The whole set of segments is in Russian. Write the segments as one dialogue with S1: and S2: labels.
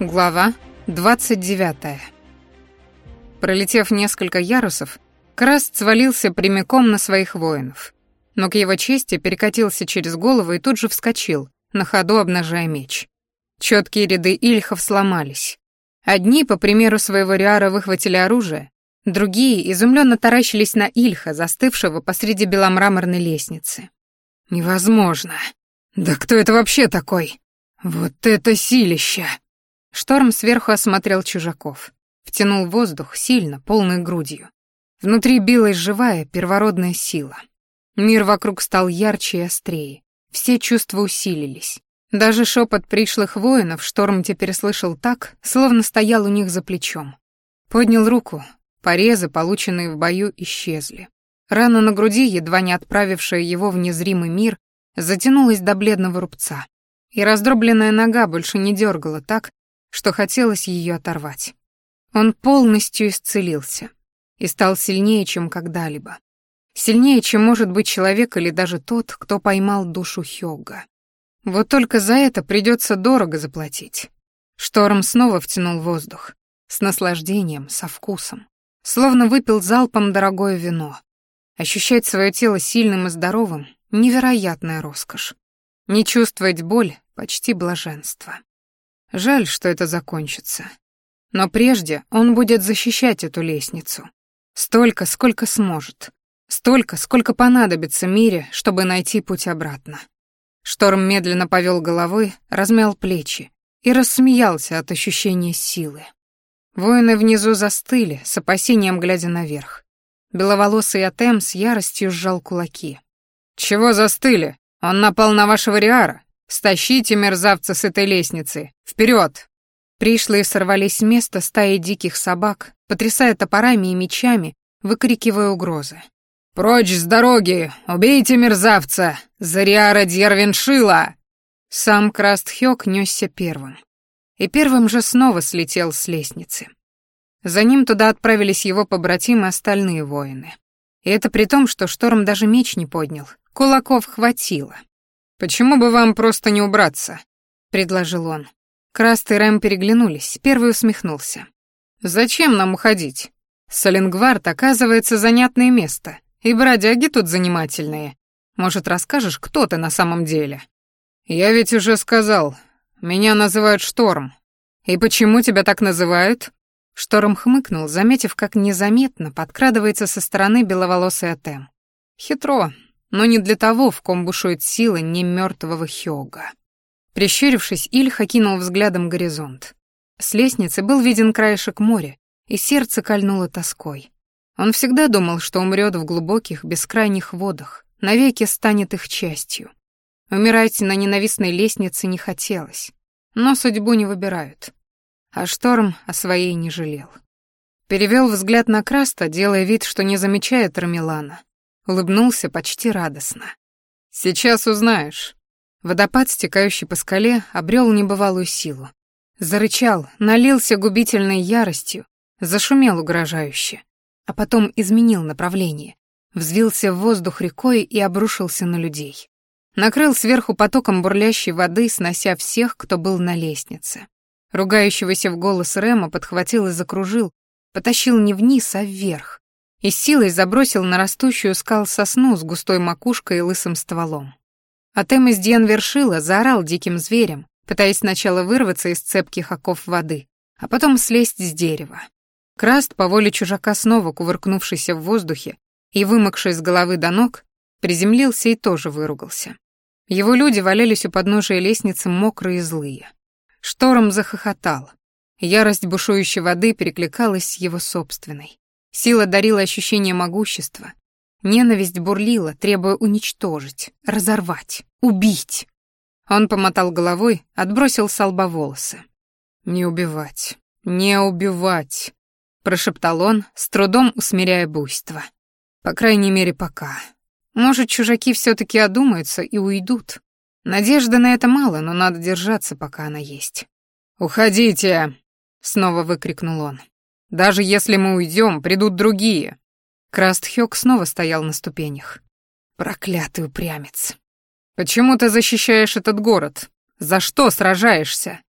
S1: Глава 29. Пролетев несколько ярусов, Краст свалился прямиком на своих воинов. Но к его чести перекатился через голову и тут же вскочил, на ходу обнажая меч. Четкие ряды ильхов сломались. Одни, по примеру своего Риара, выхватили оружие, другие изумленно таращились на Ильха, застывшего посреди беломраморной лестницы. «Невозможно! Да кто это вообще такой? Вот это силища!» Шторм сверху осмотрел чужаков. Втянул воздух сильно, полной грудью. Внутри билась живая, первородная сила. Мир вокруг стал ярче и острее. Все чувства усилились. Даже шепот пришлых воинов Шторм теперь слышал так, словно стоял у них за плечом. Поднял руку. Порезы, полученные в бою, исчезли. Рана на груди, едва не отправившая его в незримый мир, затянулась до бледного рубца. И раздробленная нога больше не дергала так, что хотелось ее оторвать. Он полностью исцелился и стал сильнее, чем когда-либо. Сильнее, чем может быть человек или даже тот, кто поймал душу Хёга. Вот только за это придется дорого заплатить. Шторм снова втянул воздух. С наслаждением, со вкусом. Словно выпил залпом дорогое вино. Ощущать свое тело сильным и здоровым — невероятная роскошь. Не чувствовать боль — почти блаженство. Жаль, что это закончится. Но прежде он будет защищать эту лестницу. Столько, сколько сможет. Столько, сколько понадобится Мире, чтобы найти путь обратно. Шторм медленно повел головой, размял плечи и рассмеялся от ощущения силы. Воины внизу застыли, с опасением глядя наверх. Беловолосый Атем с яростью сжал кулаки. «Чего застыли? Он напал на вашего Риара. «Стащите мерзавца с этой лестницы! Вперед!» Пришлые сорвались с места стаи диких собак, потрясая топорами и мечами, выкрикивая угрозы. «Прочь с дороги! Убейте мерзавца! Зариара Дьярвеншила!» Сам Крастхёк нёсся первым. И первым же снова слетел с лестницы. За ним туда отправились его побратимы остальные воины. И это при том, что Шторм даже меч не поднял. Кулаков хватило. «Почему бы вам просто не убраться?» — предложил он. Краст и Рэм переглянулись, первый усмехнулся. «Зачем нам уходить? Саленгвард, оказывается, занятное место, и бродяги тут занимательные. Может, расскажешь, кто ты на самом деле?» «Я ведь уже сказал. Меня называют Шторм. И почему тебя так называют?» Шторм хмыкнул, заметив, как незаметно подкрадывается со стороны беловолосый Атем. «Хитро, но не для того, в ком бушует сила не мертвого Хёга. Прищурившись, Ильх окинул взглядом горизонт. С лестницы был виден краешек моря, и сердце кольнуло тоской. Он всегда думал, что умрет в глубоких, бескрайних водах, навеки станет их частью. Умирать на ненавистной лестнице не хотелось, но судьбу не выбирают. А шторм о своей не жалел. Перевел взгляд на Краста, делая вид, что не замечает Рамилана, улыбнулся почти радостно. «Сейчас узнаешь». Водопад, стекающий по скале, обрел небывалую силу. Зарычал, налился губительной яростью, зашумел угрожающе, а потом изменил направление, взвился в воздух рекой и обрушился на людей. Накрыл сверху потоком бурлящей воды, снося всех, кто был на лестнице. Ругающегося в голос Рема подхватил и закружил, потащил не вниз, а вверх, и силой забросил на растущую скал сосну с густой макушкой и лысым стволом. Атем из Диан вершила, заорал диким зверем, пытаясь сначала вырваться из цепких оков воды, а потом слезть с дерева. Краст, по воле чужака снова кувыркнувшийся в воздухе и вымокший с головы до ног, приземлился и тоже выругался. Его люди валялись у подножия лестницы мокрые и злые. Шторм захохотал. Ярость бушующей воды перекликалась с его собственной. Сила дарила ощущение могущества. Ненависть бурлила, требуя уничтожить, разорвать, убить. Он помотал головой, отбросил с лба волосы. «Не убивать, не убивать», — прошептал он, с трудом усмиряя буйство. «По крайней мере, пока. Может, чужаки все-таки одумаются и уйдут. Надежды на это мало, но надо держаться, пока она есть». «Уходите!» — снова выкрикнул он. Даже если мы уйдем, придут другие. Крастхёк снова стоял на ступенях. Проклятый упрямец. Почему ты защищаешь этот город? За что сражаешься?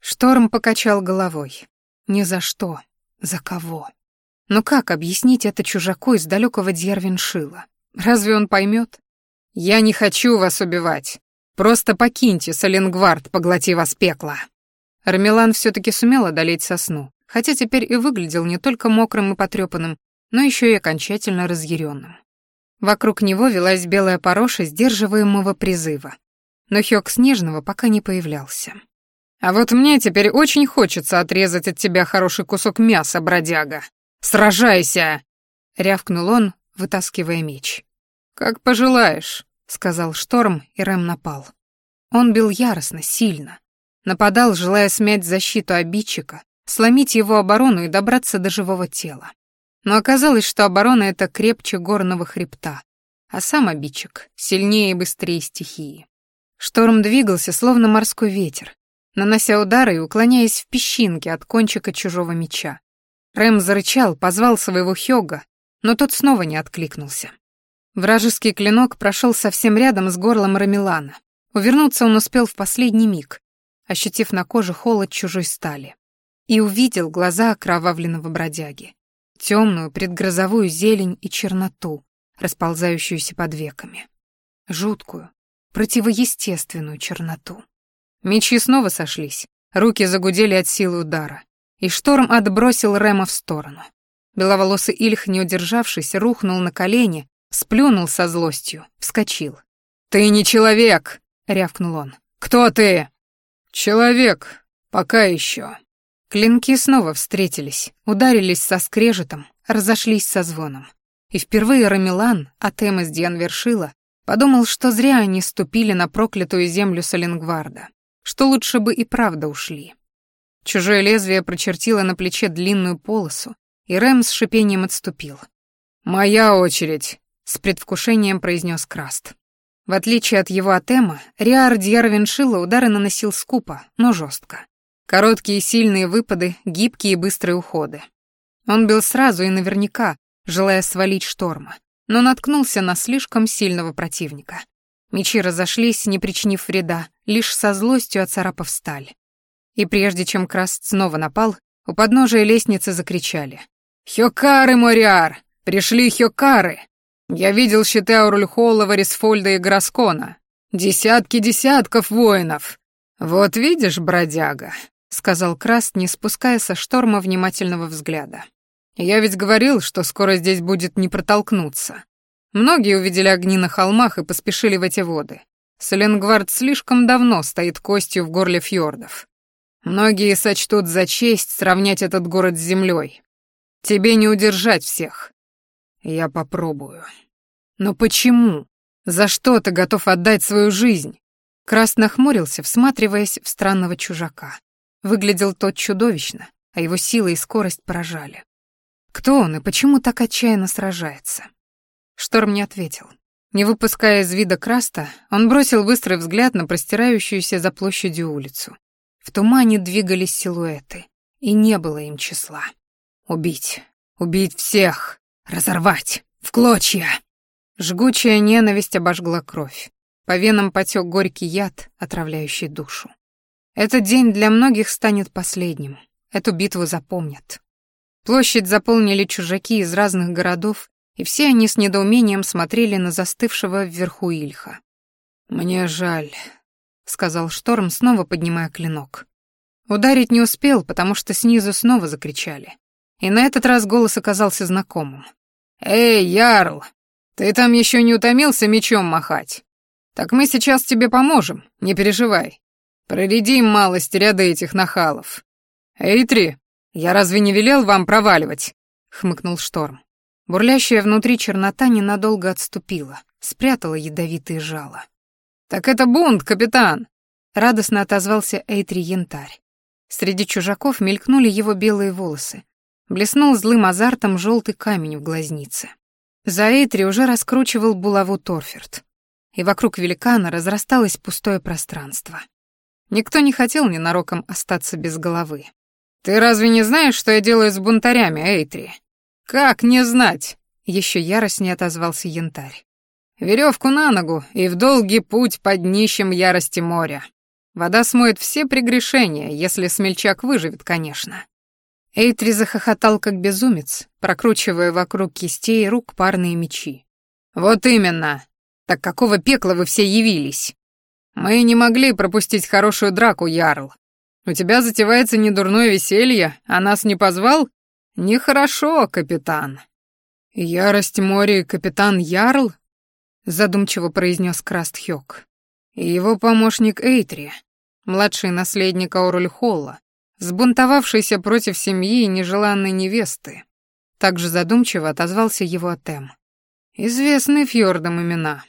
S1: Шторм покачал головой. Ни за что. За кого? Но как объяснить это чужаку из далекого Дьярвиншила? Разве он поймет? «Я не хочу вас убивать. Просто покиньте Соленгвард, поглоти вас пекло». Армелан все таки сумел одолеть сосну, хотя теперь и выглядел не только мокрым и потрепанным, но еще и окончательно разъяренным. Вокруг него велась белая пороша сдерживаемого призыва. Но Хёк Снежного пока не появлялся. «А вот мне теперь очень хочется отрезать от тебя хороший кусок мяса, бродяга. Сражайся!» — рявкнул он, вытаскивая меч. «Как пожелаешь», — сказал Шторм, и Рэм напал. Он бил яростно, сильно. Нападал, желая смять защиту обидчика, сломить его оборону и добраться до живого тела. Но оказалось, что оборона эта крепче горного хребта, а сам обидчик сильнее и быстрее стихии. Шторм двигался, словно морской ветер, нанося удары и уклоняясь в песчинки от кончика чужого меча. Рэм зарычал, позвал своего Хёга, но тот снова не откликнулся. Вражеский клинок прошел совсем рядом с горлом Рамилана. Увернуться он успел в последний миг, ощутив на коже холод чужой стали. И увидел глаза окровавленного бродяги. Темную предгрозовую зелень и черноту, расползающуюся под веками. Жуткую, противоестественную черноту. Мечи снова сошлись, руки загудели от силы удара, и шторм отбросил Рема в сторону. Беловолосый Ильх, не удержавшись, рухнул на колени Сплюнул со злостью, вскочил. «Ты не человек!» — рявкнул он. «Кто ты?» «Человек, пока еще». Клинки снова встретились, ударились со скрежетом, разошлись со звоном. И впервые Рамилан, Атем из Дьянвершила, подумал, что зря они ступили на проклятую землю Саленгварда, что лучше бы и правда ушли. Чужое лезвие прочертило на плече длинную полосу, и Рэм с шипением отступил. «Моя очередь!» с предвкушением произнес Краст. В отличие от его атема, Риар Дьярвеншила удары наносил скупо, но жестко. Короткие сильные выпады, гибкие и быстрые уходы. Он бил сразу и наверняка, желая свалить шторма, но наткнулся на слишком сильного противника. Мечи разошлись, не причинив вреда, лишь со злостью оцарапав сталь. И прежде чем Краст снова напал, у подножия лестницы закричали. «Хёкары, Мориар! Пришли Хёкары!» Я видел щиты Аурульхола, Варисфольда и Граскона. Десятки десятков воинов. Вот видишь, бродяга, сказал Краст, не спуская со шторма внимательного взгляда. Я ведь говорил, что скоро здесь будет не протолкнуться. Многие увидели огни на холмах и поспешили в эти воды. Соленгвард слишком давно стоит костью в горле фьордов. Многие сочтут за честь сравнять этот город с землей. Тебе не удержать всех. Я попробую. Но почему? За что ты готов отдать свою жизнь? Крас нахмурился, всматриваясь в странного чужака. Выглядел тот чудовищно, а его сила и скорость поражали. Кто он и почему так отчаянно сражается? Шторм не ответил. Не выпуская из вида Краста, он бросил быстрый взгляд на простирающуюся за площадью улицу. В тумане двигались силуэты, и не было им числа. Убить, убить всех, Разорвать! В клочья!» Жгучая ненависть обожгла кровь. По венам потек горький яд, отравляющий душу. Этот день для многих станет последним. Эту битву запомнят. Площадь заполнили чужаки из разных городов, и все они с недоумением смотрели на застывшего вверху Ильха. «Мне жаль», — сказал Шторм, снова поднимая клинок. Ударить не успел, потому что снизу снова закричали. И на этот раз голос оказался знакомым. «Эй, Ярл, ты там еще не утомился мечом махать? Так мы сейчас тебе поможем, не переживай. Проредим малость ряда этих нахалов. Эйтри, я разве не велел вам проваливать?» — хмыкнул Шторм. Бурлящая внутри чернота ненадолго отступила, спрятала ядовитые жало. «Так это бунт, капитан!» — радостно отозвался Эйтри Янтарь. Среди чужаков мелькнули его белые волосы, Блеснул злым азартом желтый камень в глазнице. За Эйтри уже раскручивал булаву Торферт, и вокруг великана разрасталось пустое пространство. Никто не хотел ненароком остаться без головы. «Ты разве не знаешь, что я делаю с бунтарями, Эйтри?» «Как не знать?» — еще яростнее отозвался янтарь. «Веревку на ногу и в долгий путь под днищем ярости моря. Вода смоет все прегрешения, если смельчак выживет, конечно». Эйтри захохотал как безумец, прокручивая вокруг кистей рук парные мечи. «Вот именно! Так какого пекла вы все явились? Мы не могли пропустить хорошую драку, Ярл. У тебя затевается недурное веселье, а нас не позвал? Нехорошо, капитан». «Ярость моря капитан Ярл?» — задумчиво произнес Крастхёк. «И его помощник Эйтри, младший наследник Аурульхолла, сбунтовавшийся против семьи и нежеланной невесты. Также задумчиво отозвался его Атем. Известные фьордам имена.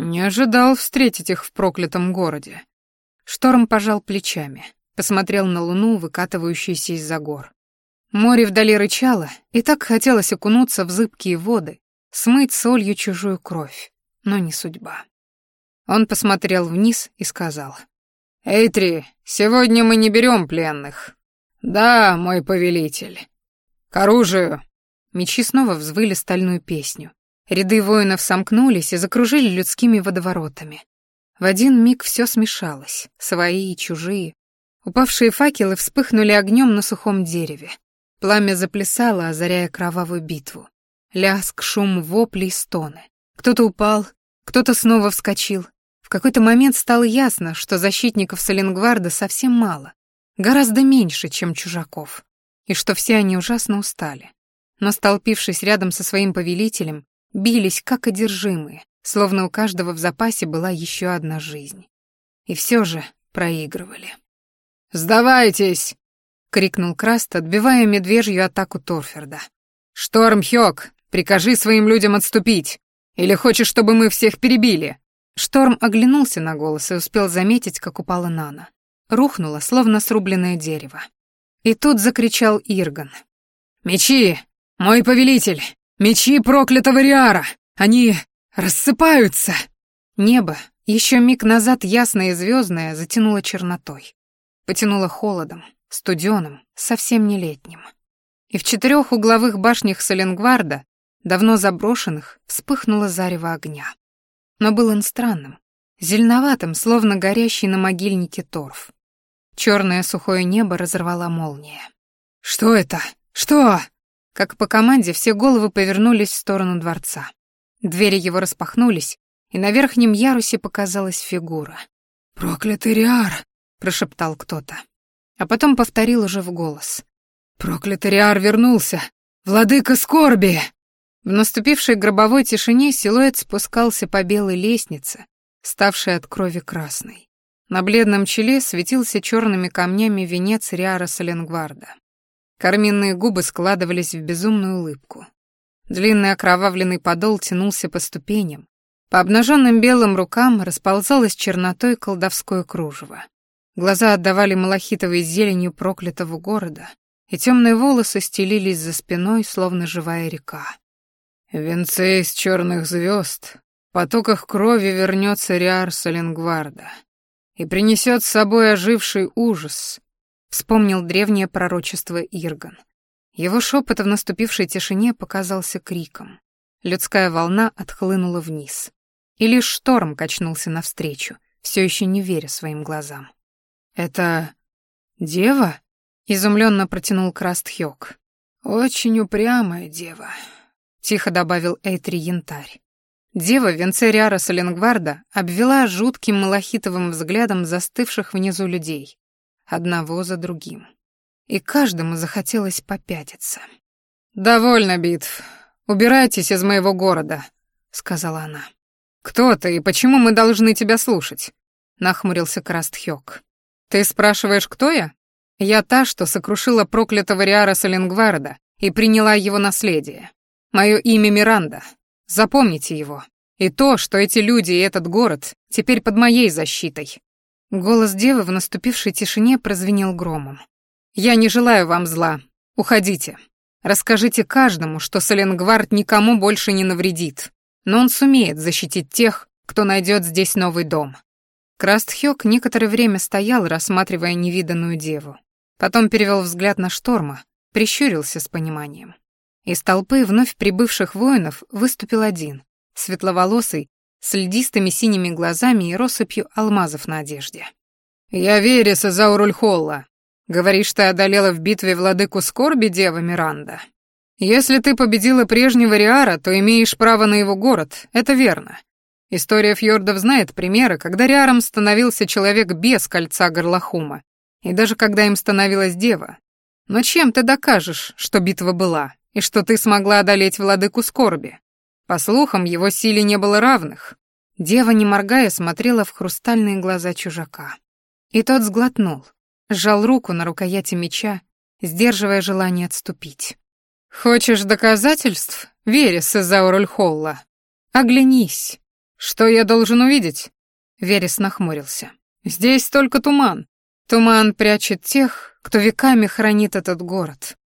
S1: Не ожидал встретить их в проклятом городе. Шторм пожал плечами, посмотрел на луну, выкатывающуюся из-за гор. Море вдали рычало, и так хотелось окунуться в зыбкие воды, смыть солью чужую кровь, но не судьба. Он посмотрел вниз и сказал. «Эйтри, сегодня мы не берем пленных». «Да, мой повелитель». «К оружию». Мечи снова взвыли стальную песню. Ряды воинов сомкнулись и закружили людскими водоворотами. В один миг все смешалось, свои и чужие. Упавшие факелы вспыхнули огнем на сухом дереве. Пламя заплясало, озаряя кровавую битву. Ляск, шум, вопли и стоны. Кто-то упал, кто-то снова вскочил, в какой-то момент стало ясно, что защитников Саленгварда совсем мало, гораздо меньше, чем чужаков, и что все они ужасно устали. Но, столпившись рядом со своим повелителем, бились как одержимые, словно у каждого в запасе была еще одна жизнь. И все же проигрывали. «Сдавайтесь!» — крикнул Краст, отбивая медвежью атаку Торферда. «Шторм Хёк, прикажи своим людям отступить! Или хочешь, чтобы мы всех перебили?» Шторм оглянулся на голос и успел заметить, как упала Нана. Рухнула, словно срубленное дерево. И тут закричал Ирган. «Мечи! Мой повелитель! Мечи проклятого Риара! Они рассыпаются!» Небо, еще миг назад ясное и звездное, затянуло чернотой. Потянуло холодом, студеным, совсем не летним. И в четырех угловых башнях Соленгварда, давно заброшенных, вспыхнуло зарево огня но был он странным, зеленоватым, словно горящий на могильнике торф. Черное сухое небо разорвала молния. «Что это? Что?» Как по команде все головы повернулись в сторону дворца. Двери его распахнулись, и на верхнем ярусе показалась фигура. «Проклятый Риар!» — прошептал кто-то. А потом повторил уже в голос. «Проклятый Риар вернулся! Владыка скорби!» В наступившей гробовой тишине силуэт спускался по белой лестнице, ставшей от крови красной. На бледном челе светился черными камнями венец Риара Соленгварда. Карминные губы складывались в безумную улыбку. Длинный окровавленный подол тянулся по ступеням. По обнаженным белым рукам расползалось чернотой колдовское кружево. Глаза отдавали малахитовой зеленью проклятого города, и темные волосы стелились за спиной, словно живая река. венце из черных звезд, в потоках крови вернется Риар Соленгварда и принесет с собой оживший ужас, вспомнил древнее пророчество Ирган. Его шепот в наступившей тишине показался криком. Людская волна отхлынула вниз. И лишь шторм качнулся навстречу, все еще не веря своим глазам. «Это... дева?» — изумленно протянул Крастхёк. «Очень упрямая дева», — тихо добавил Эйтри Янтарь. Дева Венцериара Соленгварда обвела жутким малахитовым взглядом застывших внизу людей, одного за другим. И каждому захотелось попятиться. «Довольно битв. Убирайтесь из моего города», — сказала она. «Кто ты и почему мы должны тебя слушать?» — нахмурился Крастхёк. «Ты спрашиваешь, кто я? Я та, что сокрушила проклятого Риара Соленгварда и приняла его наследие. Мое имя Миранда. Запомните его. И то, что эти люди и этот город теперь под моей защитой». Голос девы в наступившей тишине прозвенел громом. «Я не желаю вам зла. Уходите. Расскажите каждому, что Соленгвард никому больше не навредит, но он сумеет защитить тех, кто найдет здесь новый дом». Крастхёк некоторое время стоял, рассматривая невиданную деву. Потом перевел взгляд на Шторма, прищурился с пониманием. Из толпы вновь прибывших воинов выступил один, светловолосый, с льдистыми синими глазами и россыпью алмазов на одежде. «Я Верес из. Говоришь, ты одолела в битве владыку скорби, дева Миранда? Если ты победила прежнего Риара, то имеешь право на его город, это верно. История фьордов знает примеры, когда Риаром становился человек без кольца горлохума, и даже когда им становилась дева. Но чем ты докажешь, что битва была, и что ты смогла одолеть владыку скорби? По слухам, его силе не было равных. Дева, не моргая, смотрела в хрустальные глаза чужака. И тот сглотнул, сжал руку на рукояти меча, сдерживая желание отступить. «Хочешь доказательств, Верес из Аурульхолла? Оглянись. Что я должен увидеть?» Верес нахмурился. «Здесь только туман. Туман прячет тех, кто веками хранит этот город.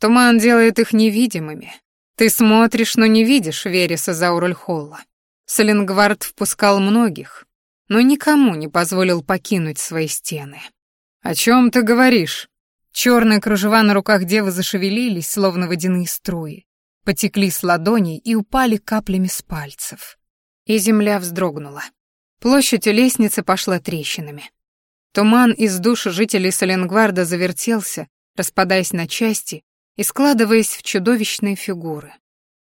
S1: Туман делает их невидимыми. Ты смотришь, но не видишь Вереса Заурульхолла. Саленгвард впускал многих, но никому не позволил покинуть свои стены. «О чем ты говоришь?» Черные кружева на руках девы зашевелились, словно водяные струи, потекли с ладоней и упали каплями с пальцев. И земля вздрогнула. Площадь у лестницы пошла трещинами. Туман из душ жителей Соленгварда завертелся, распадаясь на части и складываясь в чудовищные фигуры.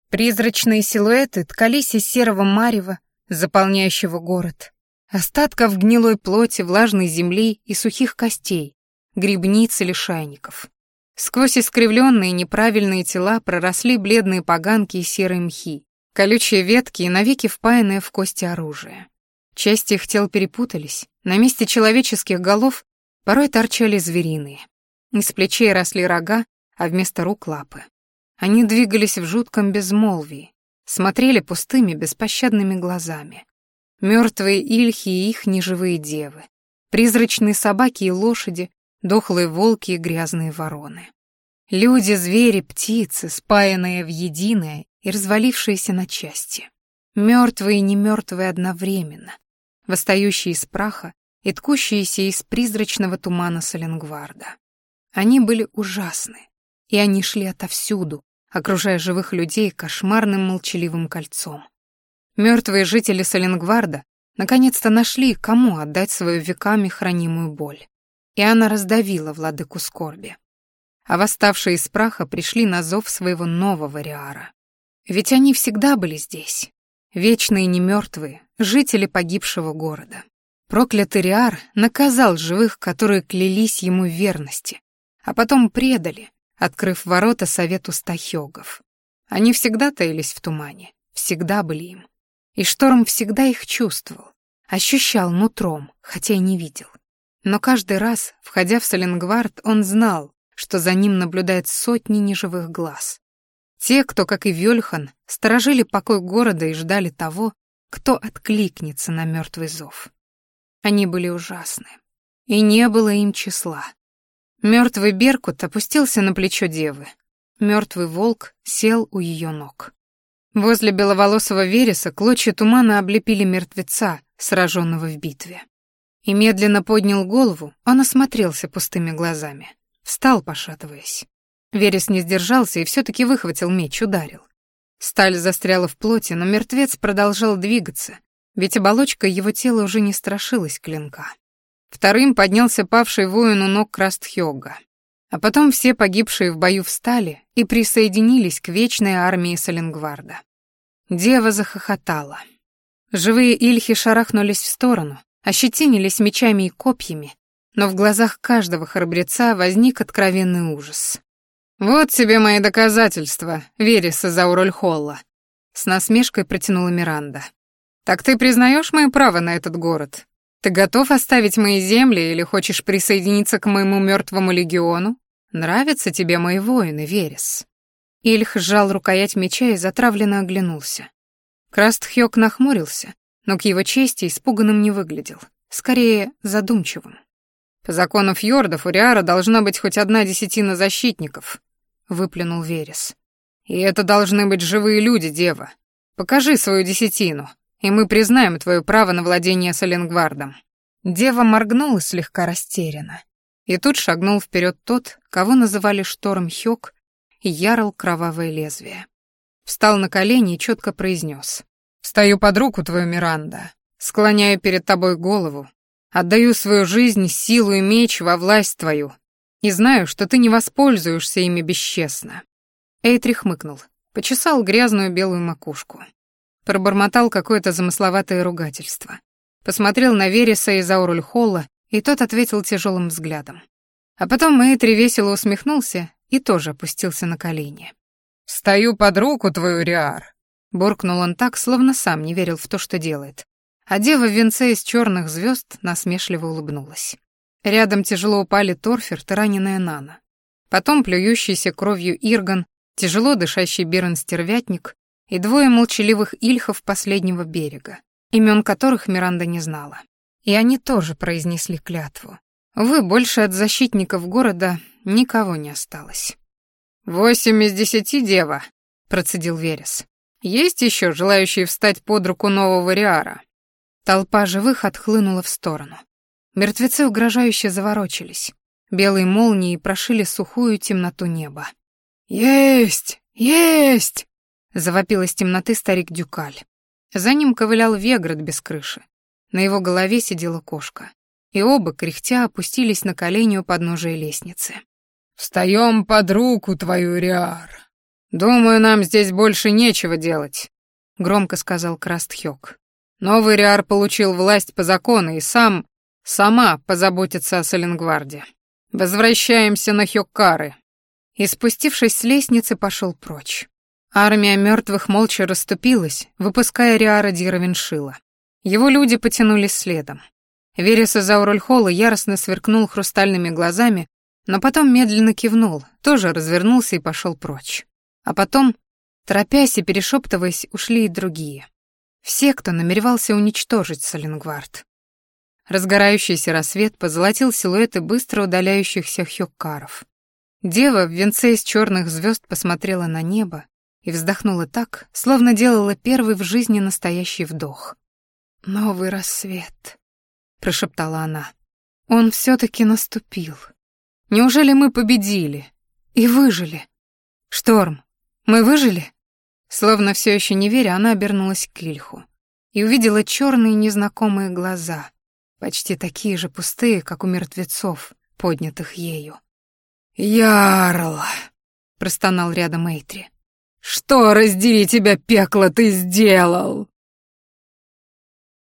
S1: Призрачные силуэты ткались из серого марева, заполняющего город, остатков гнилой плоти, влажной земли и сухих костей, грибниц и лишайников. Сквозь искривленные неправильные тела проросли бледные поганки и серые мхи, колючие ветки и навеки впаянное в кости оружие. Части их тел перепутались, на месте человеческих голов порой торчали звериные. Из плечей росли рога, а вместо рук — лапы. Они двигались в жутком безмолвии, смотрели пустыми, беспощадными глазами. Мертвые ильхи и их неживые девы, призрачные собаки и лошади, дохлые волки и грязные вороны. Люди, звери, птицы, спаянные в единое и развалившиеся на части. Мертвые и немертвые одновременно, восстающие из праха и ткущиеся из призрачного тумана Соленгварда. Они были ужасны, и они шли отовсюду, окружая живых людей кошмарным молчаливым кольцом. Мертвые жители Соленгварда наконец-то нашли, кому отдать свою веками хранимую боль. И она раздавила владыку скорби. А восставшие из праха пришли на зов своего нового Риара. Ведь они всегда были здесь, вечные немертвые, жители погибшего города. Проклятый Риар наказал живых, которые клялись ему в верности, а потом предали, открыв ворота совету стахёгов. Они всегда таились в тумане, всегда были им. И Шторм всегда их чувствовал, ощущал нутром, хотя и не видел. Но каждый раз, входя в Соленгвард, он знал, что за ним наблюдает сотни неживых глаз, те, кто, как и Вёльхан, сторожили покой города и ждали того, кто откликнется на мертвый зов. Они были ужасны, и не было им числа. Мертвый Беркут опустился на плечо девы. Мертвый волк сел у ее ног. Возле беловолосого вереса клочья тумана облепили мертвеца, сраженного в битве. И медленно поднял голову, он осмотрелся пустыми глазами. Встал, пошатываясь. Верес не сдержался и все-таки выхватил меч, ударил. Сталь застряла в плоти, но мертвец продолжал двигаться, ведь оболочка его тела уже не страшилась клинка. Вторым поднялся павший воин у ног Крастхёга. А потом все погибшие в бою встали и присоединились к вечной армии Саленгварда. Дева захохотала. Живые ильхи шарахнулись в сторону, ощетинились мечами и копьями, но в глазах каждого храбреца возник откровенный ужас. «Вот тебе мои доказательства, Верес из Аурольхолла», — с насмешкой протянула Миранда. «Так ты признаешь мое право на этот город? Ты готов оставить мои земли или хочешь присоединиться к моему мертвому легиону? Нравятся тебе мои воины, Верес?» Ильх сжал рукоять меча и затравленно оглянулся. Крастхёк нахмурился, но к его чести испуганным не выглядел, скорее задумчивым. По закону фьордов у Риара должна быть хоть одна десятина защитников, выплюнул Верес. «И это должны быть живые люди, дева. Покажи свою десятину, и мы признаем твое право на владение Соленгвардом». Дева моргнула слегка растерянно. И тут шагнул вперед тот, кого называли Шторм Хёк, и ярл кровавое лезвие. Встал на колени и четко произнес. «Встаю под руку твою, Миранда, склоняю перед тобой голову, Отдаю свою жизнь, силу и меч во власть твою, и знаю, что ты не воспользуешься ими бесчестно». Эйтри хмыкнул, почесал грязную белую макушку. Пробормотал какое-то замысловатое ругательство. Посмотрел на Вереса из Аурульхолла, и тот ответил тяжелым взглядом. А потом Эйтри весело усмехнулся и тоже опустился на колени. «Стою под руку твою, Риар!» Буркнул он так, словно сам не верил в то, что делает. А дева в венце из черных звезд насмешливо улыбнулась. Рядом тяжело упали Торферт и раненая Нана. Потом плюющийся кровью Ирган, тяжело дышащий Берн-стервятник и двое молчаливых ильхов последнего берега, имен которых Миранда не знала. И они тоже произнесли клятву. Вы больше от защитников города никого не осталось. «Восемь из десяти, дева», — процедил Верес. «Есть еще желающие встать под руку нового Риара?» Толпа живых отхлынула в сторону. Мертвецы угрожающе заворочились. Белые молнии прошили сухую темноту неба. «Есть! Есть!» — завопил из темноты старик Дюкаль. За ним ковылял Веград без крыши. На его голове сидела кошка. И оба, кряхтя, опустились на колени у подножия лестницы. «Встаем под руку твою, Риар. Думаю, нам здесь больше нечего делать», — громко сказал Крастхёк. «Новый Риар получил власть по закону и сам Сама позаботится о Соленгварде. Возвращаемся на Хёккары. И спустившись с лестницы, пошел прочь. Армия мертвых молча расступилась, выпуская Риара Дировиншила. Его люди потянулись следом. Верес из яростно сверкнул хрустальными глазами, но потом медленно кивнул, тоже развернулся и пошел прочь. А потом, торопясь и перешептываясь, ушли и другие. Все, кто намеревался уничтожить Соленгвард. Разгорающийся рассвет позолотил силуэты быстро удаляющихся хёккаров. Дева в венце из черных звезд посмотрела на небо и вздохнула так, словно делала первый в жизни настоящий вдох. «Новый рассвет», — прошептала она. «Он все-таки наступил. Неужели мы победили и выжили? Шторм, мы выжили?» Словно все еще не веря, она обернулась к Ильху и увидела черные незнакомые глаза, почти такие же пустые, как у мертвецов, поднятых ею. «Ярл!» — простонал рядом Эйтри. «Что, раздери тебя, пекло, ты сделал?»